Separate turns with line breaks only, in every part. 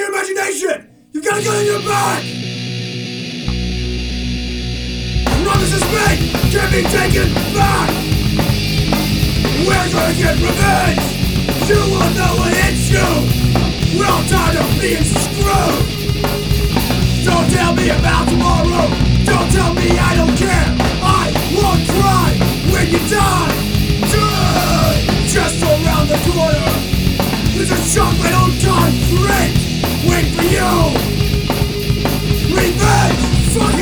your imagination! You've got a gun in your back! Promises made can't be taken back! We're gonna get revenge! You will know what hits you! We're all tired of being screwed! Don't tell me about tomorrow! Revenge!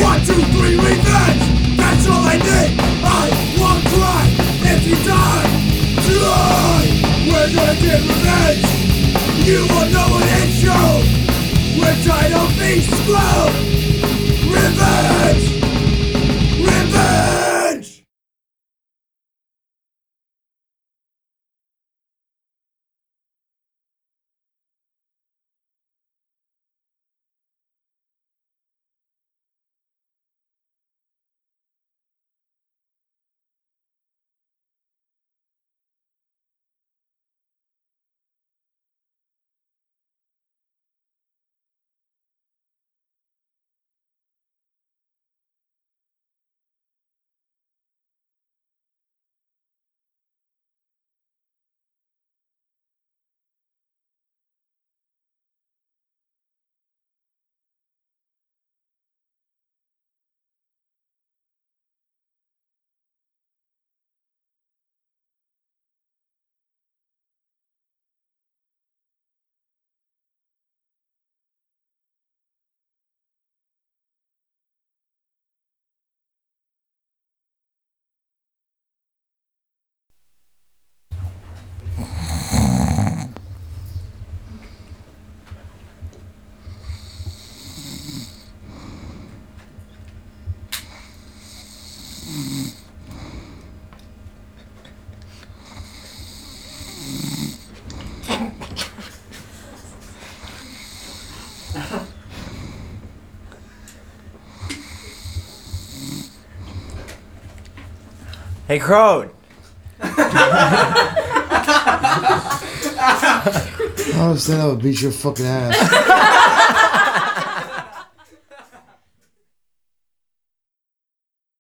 One, two, three, revenge! That's all I need! I won't cry if you die! Die! We're gonna get revenge! You will know what it's you! We're tired of being screwed!
Hey, Crone.
I don't understand. I would beat your fucking ass.